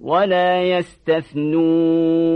ولا يستثنون